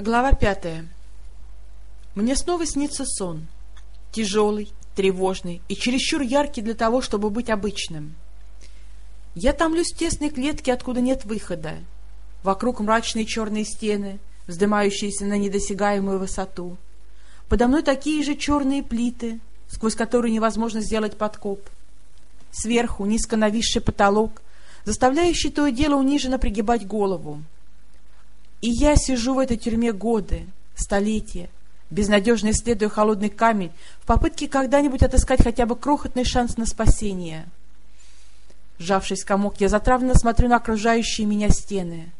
Глава пятая. Мне снова снится сон. Тяжелый, тревожный и чересчур яркий для того, чтобы быть обычным. Я томлюсь в тесной клетке, откуда нет выхода. Вокруг мрачные черные стены, вздымающиеся на недосягаемую высоту. Подо мной такие же черные плиты, сквозь которые невозможно сделать подкоп. Сверху низко нависший потолок, заставляющий то и дело униженно пригибать голову. И я сижу в этой тюрьме годы, столетия, безнадежно исследуя холодный камень в попытке когда-нибудь отыскать хотя бы крохотный шанс на спасение. Сжавшись в комок, я затравленно смотрю на окружающие меня стены.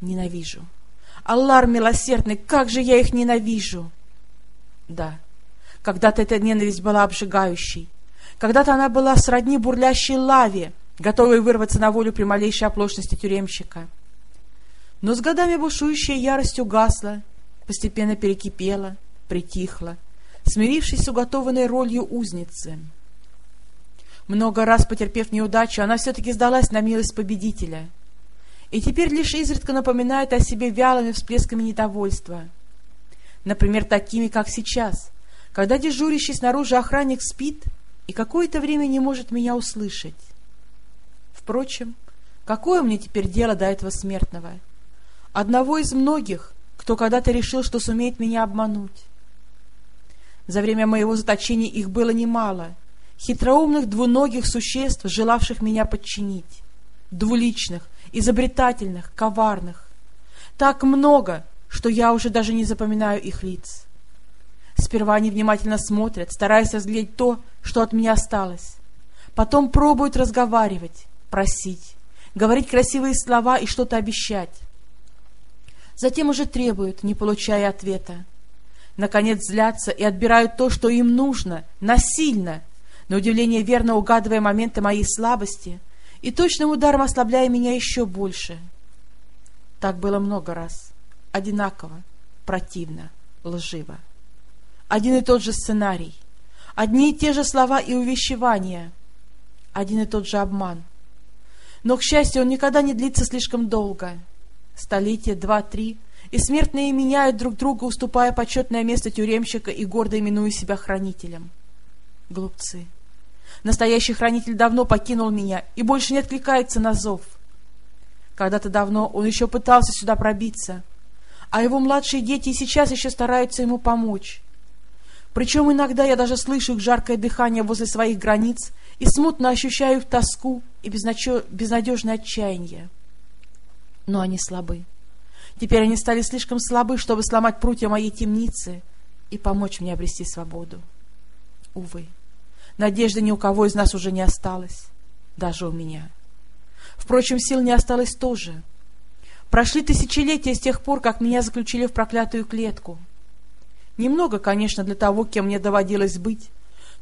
Ненавижу. Аллар милосердный, как же я их ненавижу! Да, когда-то эта ненависть была обжигающей. Когда-то она была сродни бурлящей лаве, готовой вырваться на волю при малейшей оплошности тюремщика. Но с годами бушующая ярость угасла, постепенно перекипела, притихла, смирившись с уготованной ролью узницы. Много раз потерпев неудачу, она все-таки сдалась на милость победителя. И теперь лишь изредка напоминает о себе вялыми всплесками недовольства. Например, такими, как сейчас, когда дежурящий снаружи охранник спит и какое-то время не может меня услышать. Впрочем, какое мне теперь дело до этого смертного? — одного из многих, кто когда-то решил, что сумеет меня обмануть. За время моего заточения их было немало, хитроумных двуногих существ, желавших меня подчинить, двуличных, изобретательных, коварных. Так много, что я уже даже не запоминаю их лиц. Сперва они внимательно смотрят, стараясь разглядеть то, что от меня осталось. Потом пробуют разговаривать, просить, говорить красивые слова и что-то обещать затем уже требуют, не получая ответа. Наконец злятся и отбирают то, что им нужно, насильно, на удивление верно угадывая моменты моей слабости и точным ударом ослабляя меня еще больше. Так было много раз, одинаково, противно, лживо. Один и тот же сценарий, одни и те же слова и увещевания, один и тот же обман. Но, к счастью, он никогда не длится слишком долго — Столетия два-три, и смертные меняют друг друга, уступая почетное место тюремщика и гордо именуя себя хранителем. Глупцы. Настоящий хранитель давно покинул меня и больше не откликается на зов. Когда-то давно он еще пытался сюда пробиться, а его младшие дети и сейчас еще стараются ему помочь. Причем иногда я даже слышу их жаркое дыхание возле своих границ и смутно ощущаю их тоску и безнадежное отчаяние но они слабы. Теперь они стали слишком слабы, чтобы сломать прутья моей темницы и помочь мне обрести свободу. Увы, надежды ни у кого из нас уже не осталось, даже у меня. Впрочем, сил не осталось тоже. Прошли тысячелетия с тех пор, как меня заключили в проклятую клетку. Немного, конечно, для того, кем мне доводилось быть,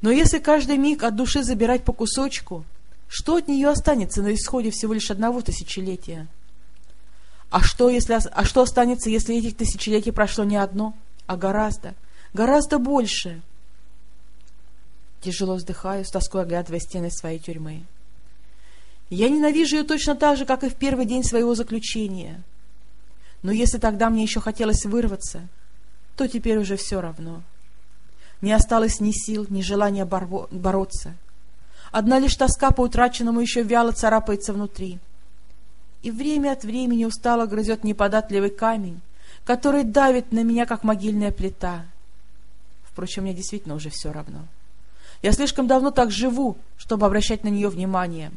но если каждый миг от души забирать по кусочку, что от нее останется на исходе всего лишь одного тысячелетия? А что, если, а что останется, если этих тысячелетий прошло не одно, а гораздо, гораздо больше? Тяжело вздыхаю, с тоской оглядывая стены своей тюрьмы. Я ненавижу ее точно так же, как и в первый день своего заключения. Но если тогда мне еще хотелось вырваться, то теперь уже все равно. Не осталось ни сил, ни желания борво бороться. Одна лишь тоска по утраченному еще вяло царапается внутри — и время от времени устало грызет неподатливый камень, который давит на меня, как могильная плита. Впрочем, мне действительно уже все равно. Я слишком давно так живу, чтобы обращать на нее внимание.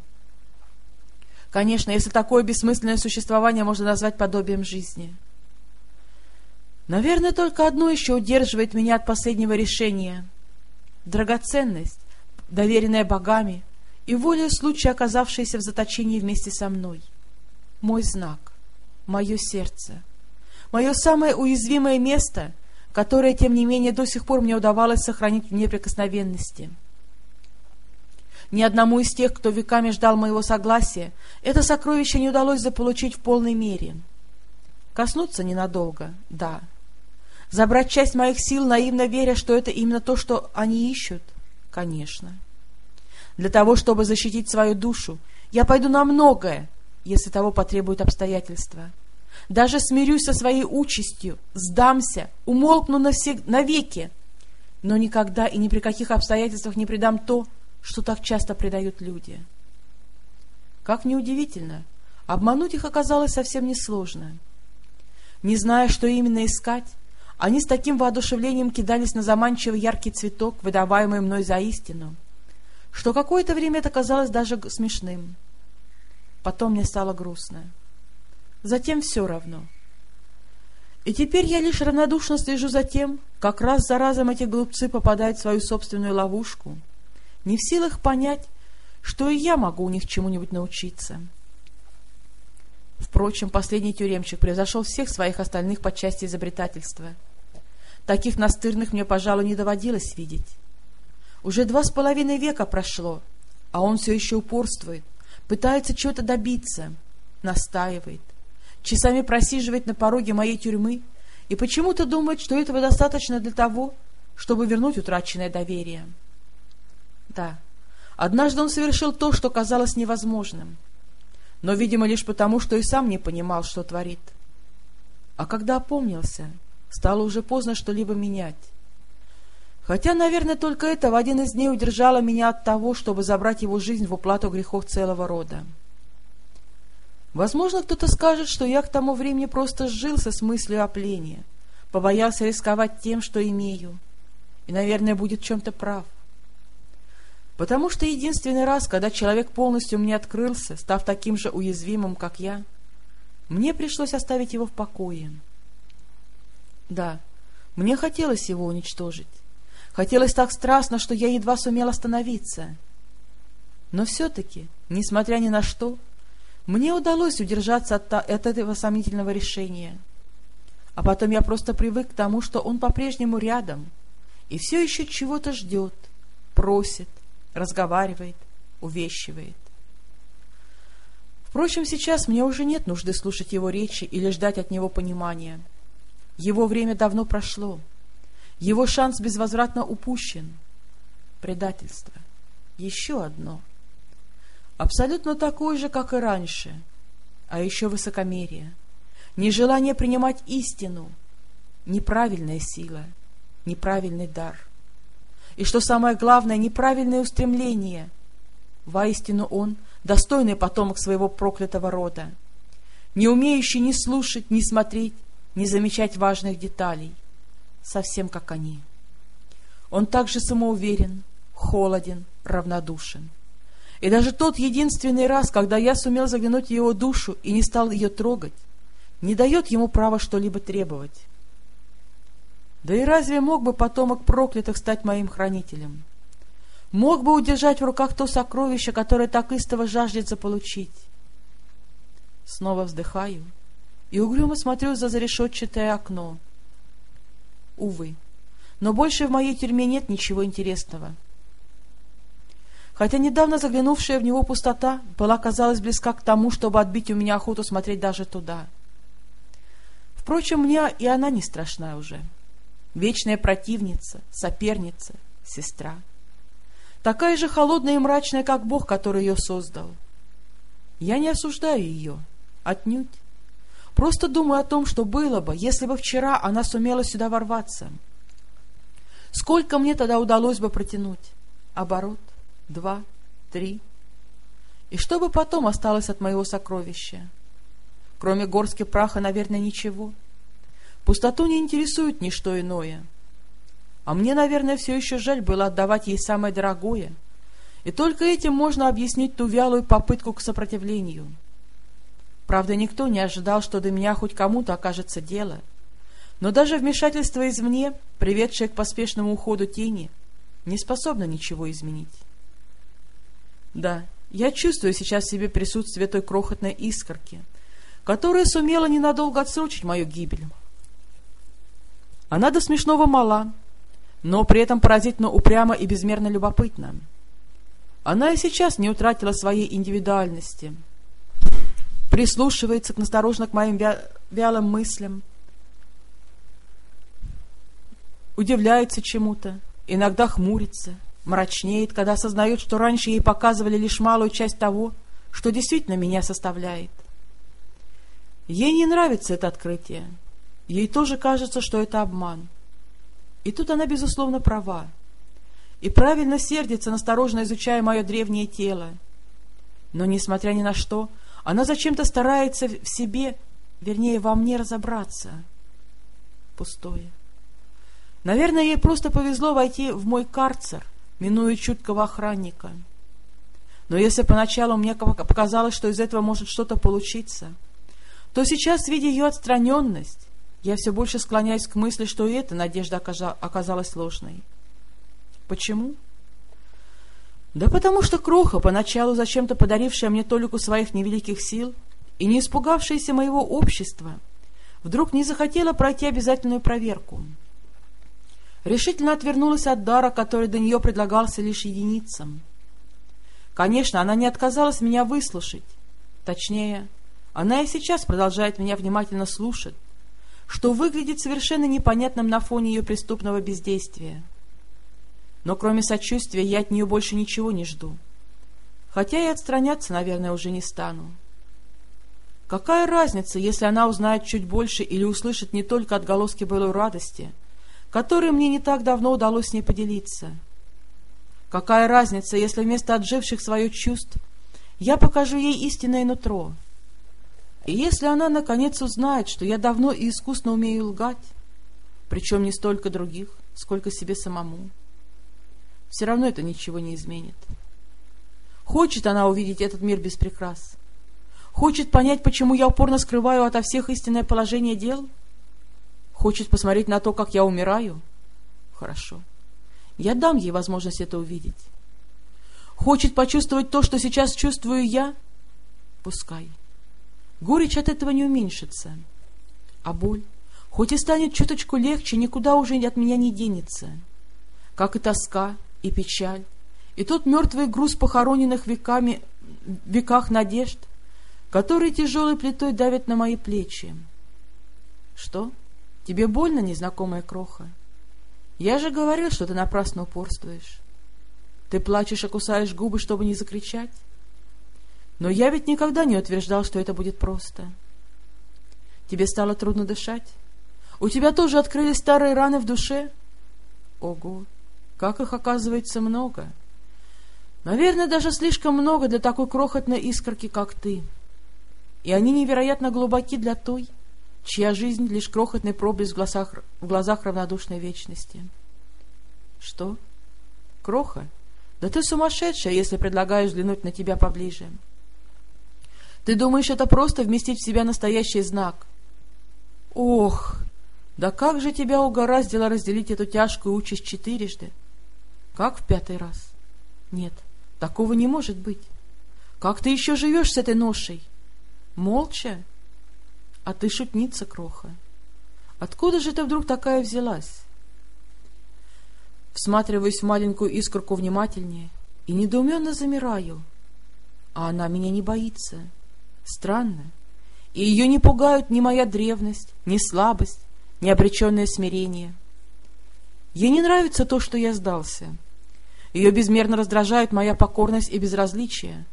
Конечно, если такое бессмысленное существование можно назвать подобием жизни. Наверное, только одно еще удерживает меня от последнего решения. Драгоценность, доверенная богами и воля случая, оказавшаяся в заточении вместе со мной — мой знак, мое сердце, мое самое уязвимое место, которое, тем не менее, до сих пор мне удавалось сохранить в неприкосновенности. Ни одному из тех, кто веками ждал моего согласия, это сокровище не удалось заполучить в полной мере. Коснуться ненадолго, да. Забрать часть моих сил, наивно веря, что это именно то, что они ищут, конечно. Для того, чтобы защитить свою душу, я пойду на многое, если того потребуют обстоятельства. даже смирюсь со своей участью, сдамся, умолкну навсег... навеки, но никогда и ни при каких обстоятельствах не предам то, что так часто предают люди. Как неудивительно, обмануть их оказалось совсем несложно. Не зная, что именно искать, они с таким воодушевлением кидались на заманчивый яркий цветок, выдаваемый мной за истину, что какое-то время это казалось даже смешным. Потом мне стало грустно. Затем все равно. И теперь я лишь равнодушно слежу за тем, как раз за разом эти глупцы попадают в свою собственную ловушку, не в силах понять, что и я могу у них чему-нибудь научиться. Впрочем, последний тюремщик превзошел всех своих остальных по части изобретательства. Таких настырных мне, пожалуй, не доводилось видеть. Уже два с половиной века прошло, а он все еще упорствует, пытается чего-то добиться, настаивает, часами просиживает на пороге моей тюрьмы и почему-то думает, что этого достаточно для того, чтобы вернуть утраченное доверие. Да, однажды он совершил то, что казалось невозможным — но, видимо, лишь потому, что и сам не понимал, что творит. А когда опомнился, стало уже поздно что-либо менять. Хотя, наверное, только это в один из дней удержало меня от того, чтобы забрать его жизнь в уплату грехов целого рода. Возможно, кто-то скажет, что я к тому времени просто сжился с мыслью о плене, побоялся рисковать тем, что имею, и, наверное, будет чем-то прав. Потому что единственный раз, когда человек полностью мне открылся, став таким же уязвимым, как я, мне пришлось оставить его в покое. Да, мне хотелось его уничтожить. Хотелось так страстно, что я едва сумел остановиться. Но все-таки, несмотря ни на что, мне удалось удержаться от, от этого сомнительного решения. А потом я просто привык к тому, что он по-прежнему рядом и все еще чего-то ждет, просит, разговаривает, увещивает. Впрочем, сейчас мне уже нет нужды слушать его речи или ждать от него понимания. Его время давно прошло. Его шанс безвозвратно упущен. Предательство. Еще одно. Абсолютно такое же, как и раньше. А еще высокомерие. Нежелание принимать истину. Неправильная сила. Неправильный дар и, что самое главное, неправильное устремление. Воистину он — достойный потомок своего проклятого рода, не умеющий ни слушать, ни смотреть, ни замечать важных деталей, совсем как они. Он также самоуверен, холоден, равнодушен. И даже тот единственный раз, когда я сумел заглянуть в его душу и не стал ее трогать, не дает ему права что-либо требовать. Да и разве мог бы потомок проклятых стать моим хранителем? Мог бы удержать в руках то сокровище, которое так истово жаждет заполучить? Снова вздыхаю и угрюмо смотрю за зарешетчатое окно. Увы, но больше в моей тюрьме нет ничего интересного. Хотя недавно заглянувшая в него пустота была, казалось, близка к тому, чтобы отбить у меня охоту смотреть даже туда. Впрочем, мне и она не страшна уже. — вечная противница, соперница, сестра. Такая же холодная и мрачная, как Бог, который ее создал. Я не осуждаю ее, отнюдь. Просто думаю о том, что было бы, если бы вчера она сумела сюда ворваться. Сколько мне тогда удалось бы протянуть? Оборот, два, три. И что бы потом осталось от моего сокровища? Кроме горски праха, наверное, ничего. — Пустоту не интересует ничто иное. А мне, наверное, все еще жаль было отдавать ей самое дорогое. И только этим можно объяснить ту вялую попытку к сопротивлению. Правда, никто не ожидал, что до меня хоть кому-то окажется дело. Но даже вмешательство извне, приведшее к поспешному уходу тени, не способно ничего изменить. Да, я чувствую сейчас в себе присутствие той крохотной искорки, которая сумела ненадолго отсрочить мою гибель. Она до смешного мала, но при этом поразительно упряма и безмерно любопытна. Она и сейчас не утратила своей индивидуальности, прислушивается к насторожно к моим вя вялым мыслям, удивляется чему-то, иногда хмурится, мрачнеет, когда осознает, что раньше ей показывали лишь малую часть того, что действительно меня составляет. Ей не нравится это открытие. Ей тоже кажется, что это обман. И тут она, безусловно, права. И правильно сердится, настороженно изучая мое древнее тело. Но, несмотря ни на что, она зачем-то старается в себе, вернее, во мне разобраться. Пустое. Наверное, ей просто повезло войти в мой карцер, минуя чуткого охранника. Но если поначалу мне показалось, что из этого может что-то получиться, то сейчас, видя ее отстраненность, я все больше склоняюсь к мысли, что и эта надежда оказалась ложной. Почему? Да потому что Кроха, поначалу зачем-то подарившая мне толику своих невеликих сил и не испугавшаяся моего общества, вдруг не захотела пройти обязательную проверку. Решительно отвернулась от дара, который до нее предлагался лишь единицам. Конечно, она не отказалась меня выслушать. Точнее, она и сейчас продолжает меня внимательно слушать, что выглядит совершенно непонятным на фоне ее преступного бездействия. Но кроме сочувствия я от нее больше ничего не жду. Хотя и отстраняться, наверное, уже не стану. Какая разница, если она узнает чуть больше или услышит не только отголоски былой радости, которой мне не так давно удалось с ней поделиться? Какая разница, если вместо отживших свое чувств я покажу ей истинное нутро — и если она наконец узнает, что я давно и искусно умею лгать, причем не столько других, сколько себе самому, все равно это ничего не изменит. Хочет она увидеть этот мир без прикрас? Хочет понять, почему я упорно скрываю ото всех истинное положение дел? Хочет посмотреть на то, как я умираю? Хорошо. Я дам ей возможность это увидеть. Хочет почувствовать то, что сейчас чувствую я? Пускай. Горечь от этого не уменьшится. А боль, хоть и станет чуточку легче, никуда уже от меня не денется. Как и тоска, и печаль, и тот мертвый груз похороненных веками, веках надежд, который тяжелой плитой давит на мои плечи. Что? Тебе больно, незнакомая кроха? Я же говорил, что ты напрасно упорствуешь. Ты плачешь и кусаешь губы, чтобы не закричать? Но я ведь никогда не утверждал, что это будет просто. Тебе стало трудно дышать? У тебя тоже открылись старые раны в душе? Ого, как их оказывается много! Наверное, даже слишком много для такой крохотной искорки, как ты. И они невероятно глубоки для той, чья жизнь — лишь крохотный проблеск в глазах, в глазах равнодушной вечности. Что? Кроха? Да ты сумасшедшая, если предлагаешь взглянуть на тебя поближе. — ты думаешь, это просто вместить в себя настоящий знак? Ох, да как же тебя угораздило разделить эту тяжкую участь четырежды? Как в пятый раз? Нет, такого не может быть. Как ты еще живешь с этой ношей? Молча? А ты шутница, кроха. Откуда же ты вдруг такая взялась? Всматриваюсь в маленькую искорку внимательнее и недоуменно замираю. А она меня не боится. Странно. И ее не пугают ни моя древность, ни слабость, ни обреченное смирение. Ей не нравится то, что я сдался. Ее безмерно раздражает моя покорность и безразличие.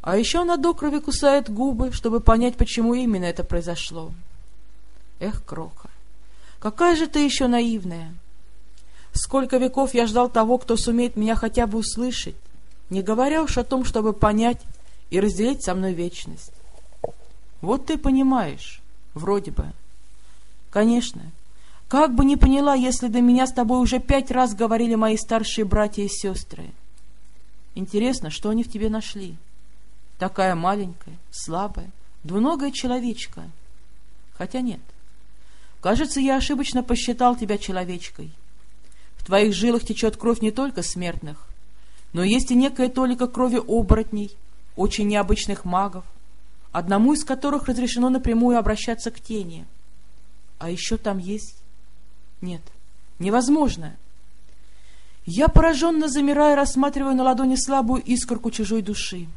А еще она до крови кусает губы, чтобы понять, почему именно это произошло. Эх, Кроха, какая же ты еще наивная! Сколько веков я ждал того, кто сумеет меня хотя бы услышать, не говоря уж о том, чтобы понять, и разделить со мной вечность. Вот ты понимаешь, вроде бы. Конечно, как бы не поняла, если до меня с тобой уже пять раз говорили мои старшие братья и сестры. Интересно, что они в тебе нашли? Такая маленькая, слабая, двуногая человечка. Хотя нет. Кажется, я ошибочно посчитал тебя человечкой. В твоих жилах течет кровь не только смертных, но есть и некая толика крови оборотней, очень необычных магов, одному из которых разрешено напрямую обращаться к тени. А еще там есть... Нет, невозможно. Я пораженно замираю, рассматривая на ладони слабую искорку чужой души.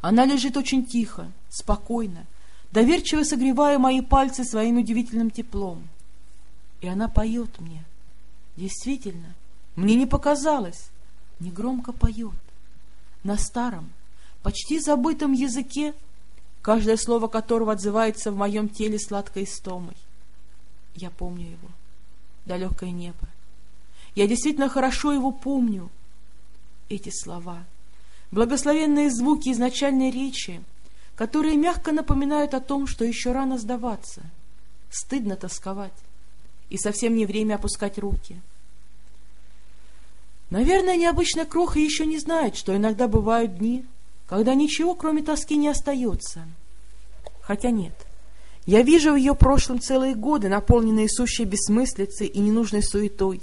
Она лежит очень тихо, спокойно, доверчиво согревая мои пальцы своим удивительным теплом. И она поет мне. Действительно, мне не показалось, негромко поет. На старом, почти забытом языке, каждое слово которого отзывается в моем теле сладкой истомой. Я помню его, далекое небо. Я действительно хорошо его помню. Эти слова, благословенные звуки изначальной речи, которые мягко напоминают о том, что еще рано сдаваться, стыдно тосковать, и совсем не время опускать руки. Наверное, необычная кроха еще не знает, что иногда бывают дни, когда ничего, кроме тоски, не остается. Хотя нет. Я вижу в ее прошлом целые годы, наполненные сущей бессмыслицей и ненужной суетой.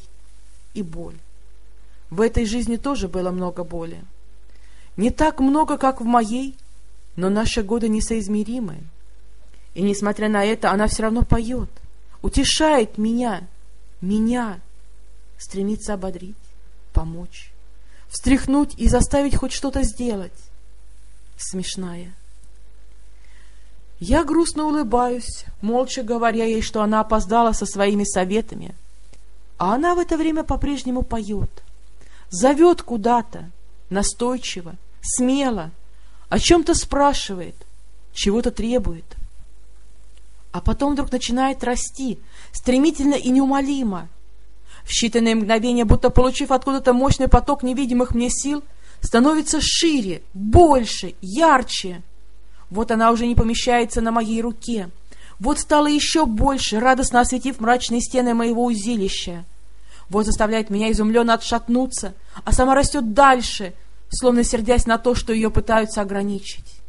И боль. В этой жизни тоже было много боли. Не так много, как в моей, но наши годы несоизмеримы. И, несмотря на это, она все равно поет, утешает меня, меня, стремится ободрить, помочь, встряхнуть и заставить хоть что-то сделать смешная. Я грустно улыбаюсь, молча говоря ей, что она опоздала со своими советами, а она в это время по-прежнему поет, зовет куда-то, настойчиво, смело, о чем-то спрашивает, чего-то требует. А потом вдруг начинает расти, стремительно и неумолимо. В считанные мгновения, будто получив откуда-то мощный поток невидимых мне сил — становится шире, больше, ярче. Вот она уже не помещается на моей руке. Вот стала еще больше, радостно осветив мрачные стены моего узилища. Вот заставляет меня изумленно отшатнуться, а сама растет дальше, словно сердясь на то, что ее пытаются ограничить.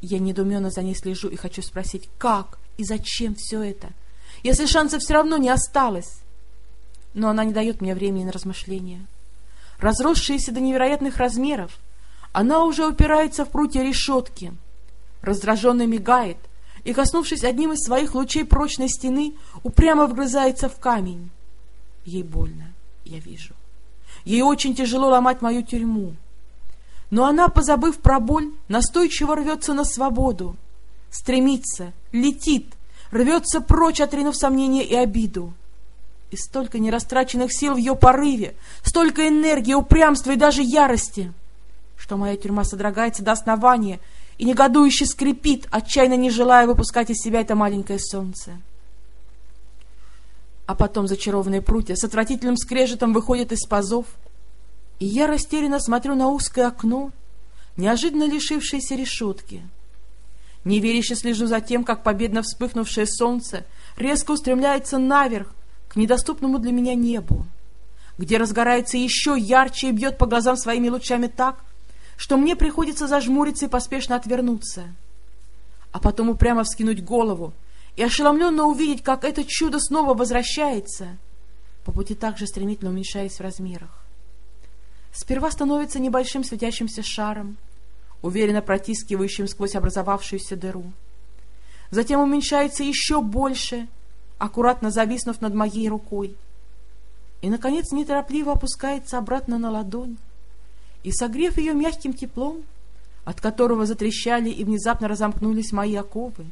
Я недуменно за ней слежу и хочу спросить, как и зачем все это, если шансов все равно не осталось. Но она не дает мне времени на размышления разросшаяся до невероятных размеров. Она уже упирается в прутья решетки, раздраженно мигает и, коснувшись одним из своих лучей прочной стены, упрямо вгрызается в камень. Ей больно, я вижу. Ей очень тяжело ломать мою тюрьму. Но она, позабыв про боль, настойчиво рвется на свободу, стремится, летит, рвется прочь, отринув сомнения и обиду и столько нерастраченных сил в ее порыве, столько энергии, упрямства и даже ярости, что моя тюрьма содрогается до основания и негодующе скрипит, отчаянно не желая выпускать из себя это маленькое солнце. А потом зачарованные прутья с отвратительным скрежетом выходят из пазов, и я растерянно смотрю на узкое окно, неожиданно лишившееся решетки. Неверяще слежу за тем, как победно вспыхнувшее солнце резко устремляется наверх, к недоступному для меня небу, где разгорается еще ярче и бьет по глазам своими лучами так, что мне приходится зажмуриться и поспешно отвернуться, а потом упрямо вскинуть голову и ошеломленно увидеть, как это чудо снова возвращается, по пути также стремительно уменьшаясь в размерах. Сперва становится небольшим светящимся шаром, уверенно протискивающим сквозь образовавшуюся дыру. Затем уменьшается еще больше — аккуратно зависнув над моей рукой, и, наконец, неторопливо опускается обратно на ладонь, и, согрев ее мягким теплом, от которого затрещали и внезапно разомкнулись мои оковы,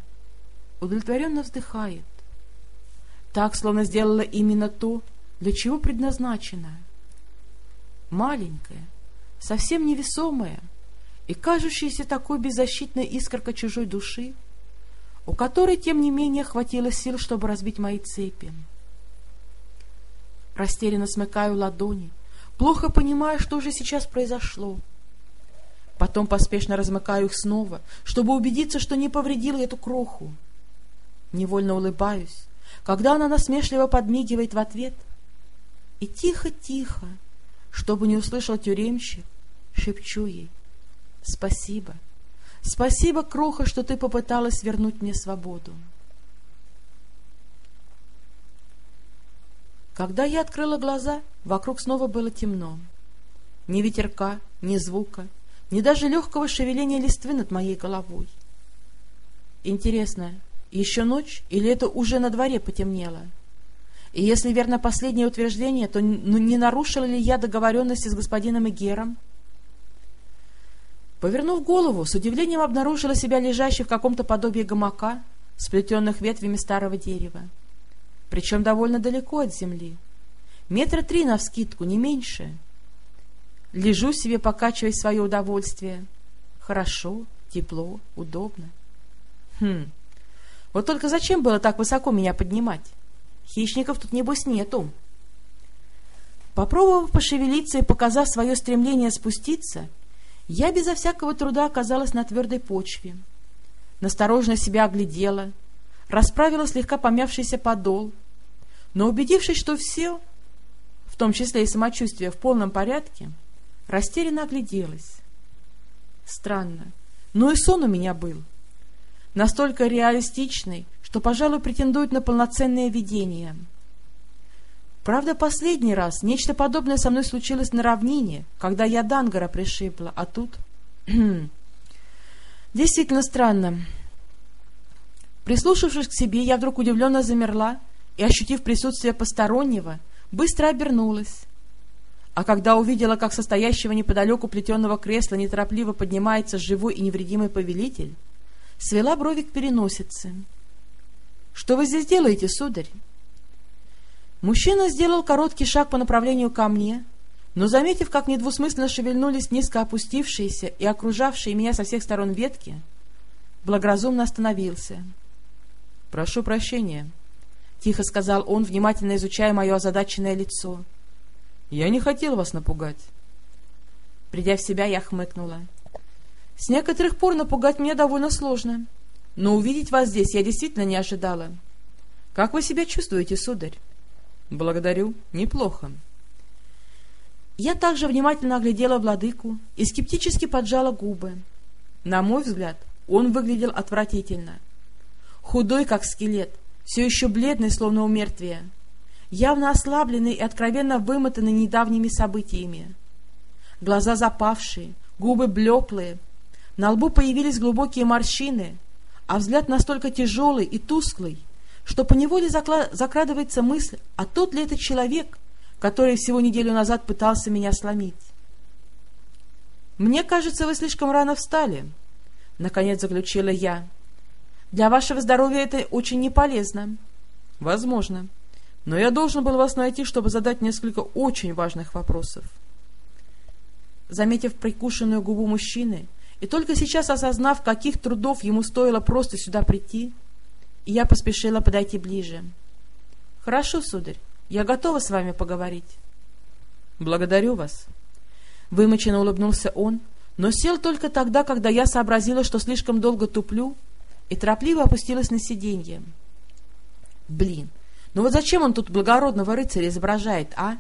удовлетворенно вздыхает, так, словно сделала именно то, для чего предназначена. Маленькая, совсем невесомая и кажущаяся такой беззащитной искорка чужой души — у которой, тем не менее, хватило сил, чтобы разбить мои цепи. Растерянно смыкаю ладони, плохо понимая, что же сейчас произошло. Потом поспешно размыкаю их снова, чтобы убедиться, что не повредила эту кроху. Невольно улыбаюсь, когда она насмешливо подмигивает в ответ. И тихо-тихо, чтобы не услышал тюремщик, шепчу ей «Спасибо». Спасибо, Кроха, что ты попыталась вернуть мне свободу. Когда я открыла глаза, вокруг снова было темно. Ни ветерка, ни звука, ни даже легкого шевеления листвы над моей головой. Интересно, еще ночь или это уже на дворе потемнело? И если верно последнее утверждение, то ну, не нарушила ли я договоренности с господином Игером? Повернув голову, с удивлением обнаружила себя лежащей в каком-то подобии гамака, сплетенных ветвями старого дерева. Причем довольно далеко от земли. Метра три навскидку, не меньше. Лежу себе, покачивая свое удовольствие. Хорошо, тепло, удобно. Хм. Вот только зачем было так высоко меня поднимать? Хищников тут, небось, нету. Попробовав пошевелиться и показав свое стремление спуститься, я безо всякого труда оказалась на твердой почве. Насторожно себя оглядела, расправила слегка помявшийся подол, но, убедившись, что все, в том числе и самочувствие, в полном порядке, растерянно огляделась. Странно, но и сон у меня был. Настолько реалистичный, что, пожалуй, претендует на полноценное видение. Правда, последний раз нечто подобное со мной случилось на равнине, когда я Дангара пришибла, а тут... Действительно странно. Прислушавшись к себе, я вдруг удивленно замерла и, ощутив присутствие постороннего, быстро обернулась. А когда увидела, как состоящего неподалеку плетеного кресла неторопливо поднимается живой и невредимый повелитель, свела брови к переносице. — Что вы здесь делаете, сударь? Мужчина сделал короткий шаг по направлению ко мне, но, заметив, как недвусмысленно шевельнулись низко опустившиеся и окружавшие меня со всех сторон ветки, благоразумно остановился. — Прошу прощения, — тихо сказал он, внимательно изучая мое озадаченное лицо. — Я не хотел вас напугать. Придя в себя, я хмыкнула. — С некоторых пор напугать меня довольно сложно, но увидеть вас здесь я действительно не ожидала. Как вы себя чувствуете, сударь? — Благодарю. Неплохо. Я также внимательно оглядела владыку и скептически поджала губы. На мой взгляд, он выглядел отвратительно. Худой, как скелет, все еще бледный, словно у мертвия, явно ослабленный и откровенно вымотанный недавними событиями. Глаза запавшие, губы блеклые, на лбу появились глубокие морщины, а взгляд настолько тяжелый и тусклый, что поневоле закрадывается мысль, а тот ли это человек, который всего неделю назад пытался меня сломить. «Мне кажется, вы слишком рано встали», — наконец заключила я. «Для вашего здоровья это очень не полезно». «Возможно. Но я должен был вас найти, чтобы задать несколько очень важных вопросов». Заметив прикушенную губу мужчины и только сейчас осознав, каких трудов ему стоило просто сюда прийти, — я поспешила подойти ближе. — Хорошо, сударь, я готова с вами поговорить. — Благодарю вас. Вымоченно улыбнулся он, но сел только тогда, когда я сообразила, что слишком долго туплю, и торопливо опустилась на сиденье. Блин, ну вот зачем он тут благородного рыцаря изображает, а?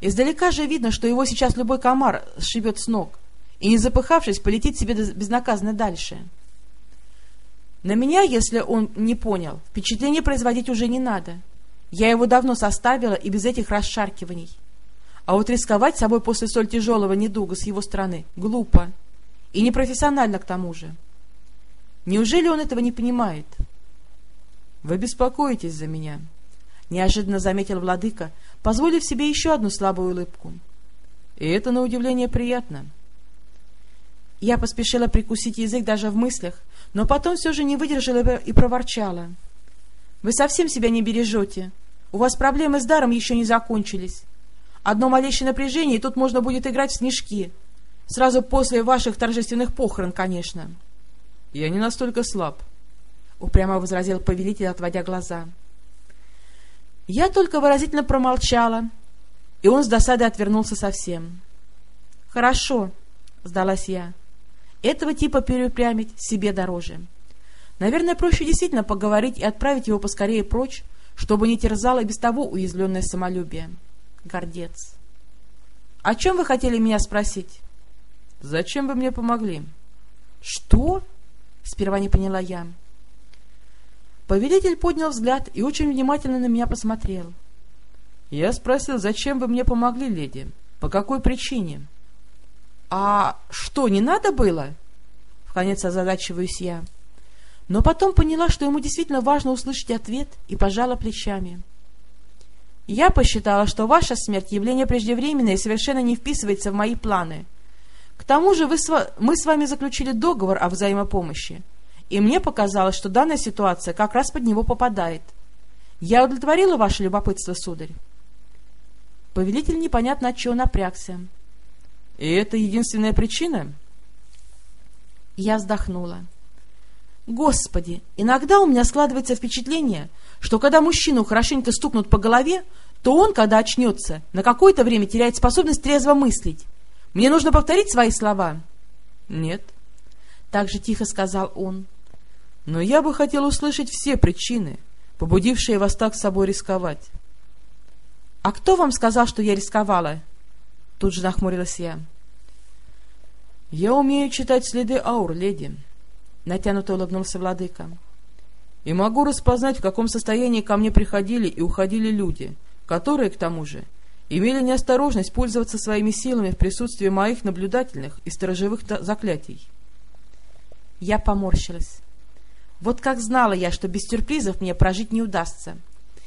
Издалека же видно, что его сейчас любой комар сшибет с ног, и, не запыхавшись, полетит себе безнаказанно дальше. — на меня, если он не понял, впечатление производить уже не надо. Я его давно составила и без этих расшаркиваний. А вот рисковать собой после столь тяжелого недуга с его стороны глупо. И непрофессионально к тому же. Неужели он этого не понимает? — Вы беспокоитесь за меня, — неожиданно заметил владыка, позволив себе еще одну слабую улыбку. — И это, на удивление, приятно. Я поспешила прикусить язык даже в мыслях, но потом все же не выдержала и проворчала. — Вы совсем себя не бережете. У вас проблемы с даром еще не закончились. Одно малейшее напряжение, и тут можно будет играть в снежки. Сразу после ваших торжественных похорон, конечно. — Я не настолько слаб, — упрямо возразил повелитель, отводя глаза. Я только выразительно промолчала, и он с досадой отвернулся совсем. — Хорошо, — сдалась я. Этого типа переупрямить себе дороже. Наверное, проще действительно поговорить и отправить его поскорее прочь, чтобы не терзало без того уязвленное самолюбие. Гордец. — О чем вы хотели меня спросить? — Зачем вы мне помогли? — Что? — сперва не поняла я. Повелитель поднял взгляд и очень внимательно на меня посмотрел. — Я спросил, зачем вы мне помогли, леди? По какой причине? — «А что, не надо было?» — вконец озадачиваюсь я. Но потом поняла, что ему действительно важно услышать ответ, и пожала плечами. «Я посчитала, что ваша смерть — явление преждевременное и совершенно не вписывается в мои планы. К тому же вы мы с вами заключили договор о взаимопомощи, и мне показалось, что данная ситуация как раз под него попадает. Я удовлетворила ваше любопытство, сударь?» Повелитель непонятно от чего напрягся. И это единственная причина? Я вздохнула. Господи, иногда у меня складывается впечатление, что когда мужчину хорошенько стукнут по голове, то он, когда очнется, на какое-то время теряет способность трезво мыслить. Мне нужно повторить свои слова? — Нет. Так же тихо сказал он. — Но я бы хотел услышать все причины, побудившие вас так с собой рисковать. — А кто вам сказал, что я рисковала? Тут же нахмурилась я. — Я умею читать следы аур, леди, — натянуто улыбнулся владыка. — И могу распознать, в каком состоянии ко мне приходили и уходили люди, которые, к тому же, имели неосторожность пользоваться своими силами в присутствии моих наблюдательных и сторожевых заклятий. Я поморщилась. Вот как знала я, что без сюрпризов мне прожить не удастся.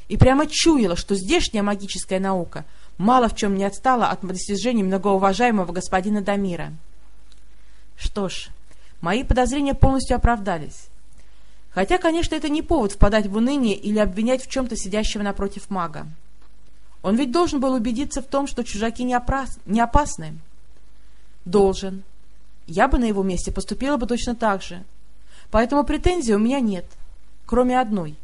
И прямо чуяла, что здешняя магическая наука мало в чем не отстала от достижений многоуважаемого господина Дамира. Что ж, мои подозрения полностью оправдались. Хотя, конечно, это не повод впадать в уныние или обвинять в чем-то сидящего напротив мага. Он ведь должен был убедиться в том, что чужаки не, опрас... не опасны. Должен. Я бы на его месте поступила бы точно так же. Поэтому претензий у меня нет, кроме одной.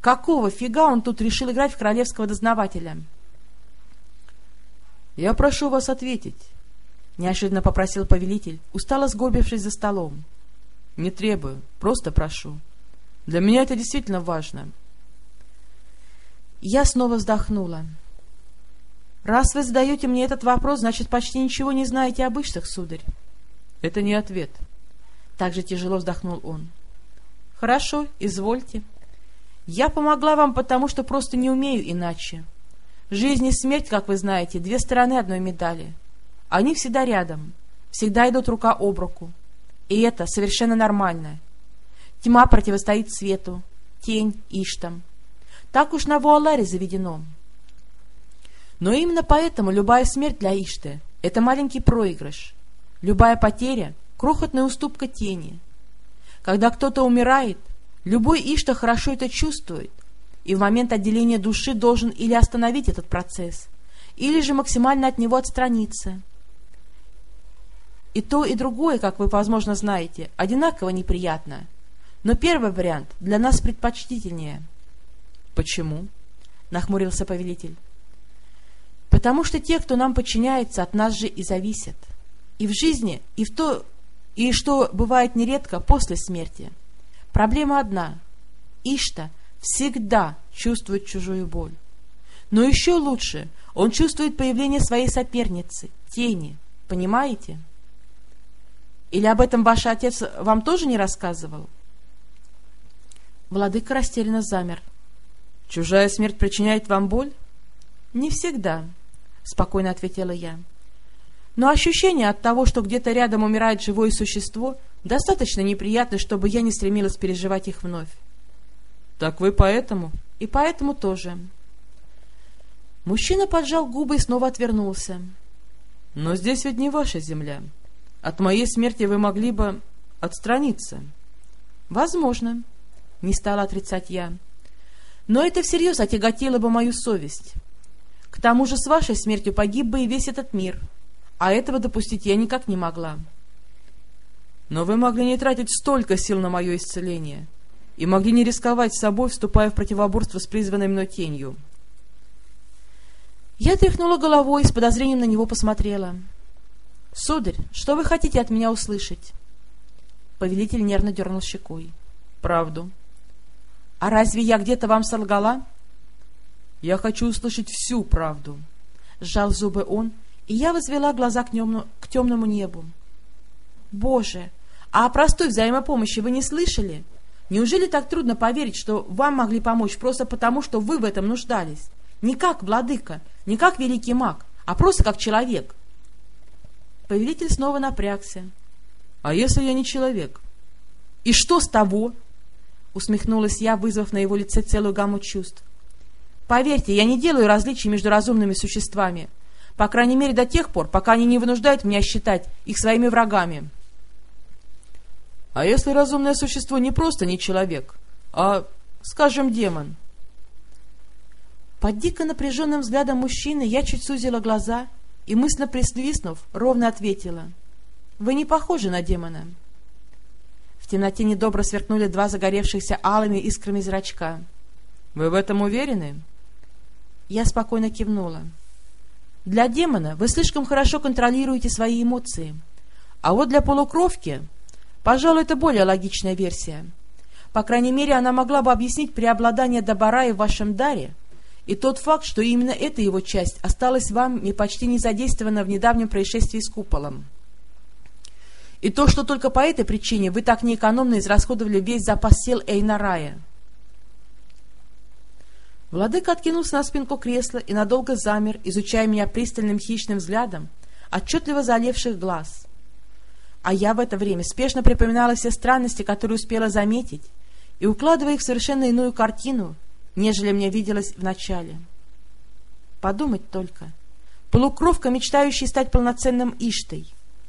Какого фига он тут решил играть в королевского дознавателя? — Я прошу вас ответить, — неожиданно попросил повелитель, устало сгорбившись за столом. — Не требую, просто прошу. Для меня это действительно важно. Я снова вздохнула. — Раз вы задаете мне этот вопрос, значит, почти ничего не знаете об Иштах, сударь. — Это не ответ. Так же тяжело вздохнул он. — Хорошо, извольте. Я помогла вам, потому что просто не умею иначе. Жизнь и смерть, как вы знаете, две стороны одной медали. Они всегда рядом, всегда идут рука об руку. И это совершенно нормально. Тьма противостоит свету, тень Иштам. Так уж на Вуаларе заведено. Но именно поэтому любая смерть для Ишты — это маленький проигрыш. Любая потеря — крохотная уступка тени. Когда кто-то умирает, любой Ишта хорошо это чувствует и в момент отделения души должен или остановить этот процесс, или же максимально от него отстраниться. И то, и другое, как вы, возможно, знаете, одинаково неприятно, но первый вариант для нас предпочтительнее. — Почему? — нахмурился повелитель. — Потому что те, кто нам подчиняется, от нас же и зависят. И в жизни, и в то, и что бывает нередко после смерти. Проблема одна. Ишта — всегда чувствует чужую боль. Но еще лучше, он чувствует появление своей соперницы, тени. Понимаете? Или об этом ваш отец вам тоже не рассказывал? Владыка растерянно замер. «Чужая смерть причиняет вам боль?» «Не всегда», — спокойно ответила я. «Но ощущение от того, что где-то рядом умирает живое существо, достаточно неприятно, чтобы я не стремилась переживать их вновь. Так вы поэтому? И поэтому тоже. Мужчина поджал губы и снова отвернулся. Но здесь ведь не ваша земля. От моей смерти вы могли бы отстраниться. Возможно, не стала отрицать я. Но это всерьез отяготило бы мою совесть. Тому же с вашей смертью погиб бы и весь этот мир, а этого допустить я никак не могла. Но вы могли не тратить столько сил на мое исцеление и могли не рисковать собой, вступая в противоборство с призванной мной тенью. Я тряхнула головой и с подозрением на него посмотрела. — Сударь, что вы хотите от меня услышать? Повелитель нервно дернул щекой. — Правду. — А разве я где-то вам солгала? — Я хочу услышать всю правду. Сжал зубы он, и я возвела глаза к, нему, к темному небу. — Боже, а о простой взаимопомощи вы не слышали? — Неужели так трудно поверить, что вам могли помочь просто потому, что вы в этом нуждались? Не как владыка, не как великий маг, а просто как человек. Повелитель снова напрягся. — А если я не человек? — И что с того? — усмехнулась я, вызвав на его лице целую гамму чувств. — Поверьте, я не делаю различий между разумными существами. По крайней мере, до тех пор, пока они не вынуждают меня считать их своими врагами. — а если разумное существо не просто не человек, а, скажем, демон? Под дико напряженным взглядом мужчины я чуть сузила глаза и, мысленно присвистнув, ровно ответила. «Вы не похожи на демона». В темноте недобро сверкнули два загоревшихся алыми искрами зрачка. «Вы в этом уверены?» Я спокойно кивнула. «Для демона вы слишком хорошо контролируете свои эмоции. А вот для полукровки, пожалуй, это более логичная версия. По крайней мере, она могла бы объяснить преобладание Добарая в вашем даре и тот факт, что именно эта его часть осталась вам и почти не задействована в недавнем происшествии с куполом. И то, что только по этой причине вы так неэкономно израсходовали весь запас сил Эйнарая. Владыка откинулся на спинку кресла и надолго замер, изучая меня пристальным хищным взглядом, отчетливо залевших глаз. А я в это время спешно припоминала все странности, которые успела заметить, и укладывая их в совершенно иную картину, нежели мне виделось вначале. Подумать только. Полукровка, мечтающая стать полноценным Иштой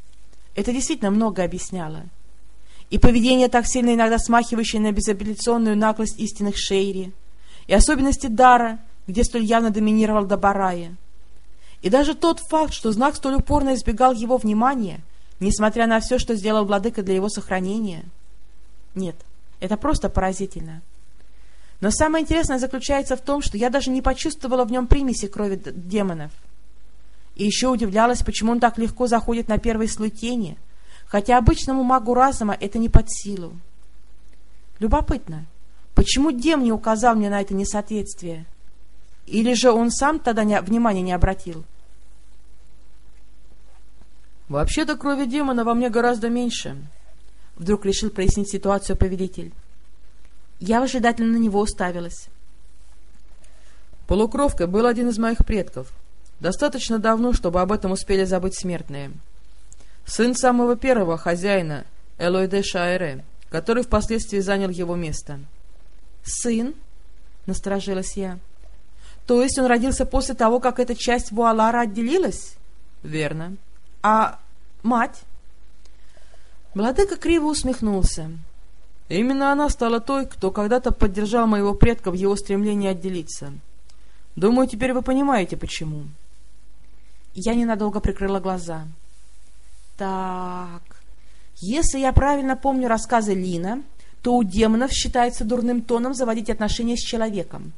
— это действительно много объясняло. И поведение, так сильно иногда смахивающее на безапелляционную наглость истинных Шейри, и особенности дара, где столь явно доминировал Дабарая. И даже тот факт, что знак столь упорно избегал его внимания, несмотря на все, что сделал владыка для его сохранения. Нет, это просто поразительно. Но самое интересное заключается в том, что я даже не почувствовала в нем примеси крови демонов. И еще удивлялась, почему он так легко заходит на первый слой тени, хотя обычному магу разума это не под силу. Любопытно, почему Дем не указал мне на это несоответствие? Или же он сам тогда не, внимания не обратил? «Вообще-то крови демона во мне гораздо меньше», — вдруг решил прояснить ситуацию повелитель. Я выжидательно на него уставилась. Полукровка был один из моих предков — Достаточно давно, чтобы об этом успели забыть смертные. Сын самого первого хозяина, Элойде Шаэре, который впоследствии занял его место. «Сын?» — насторожилась я. «То есть он родился после того, как эта часть Вуалара отделилась?» «Верно». «А мать?» Владыка криво усмехнулся. Именно она стала той, кто когда-то поддержал моего предка в его стремлении отделиться. Думаю, теперь вы понимаете, почему. Я ненадолго прикрыла глаза. Так, если я правильно помню рассказы Лина, то у демонов считается дурным тоном заводить отношения с человеком.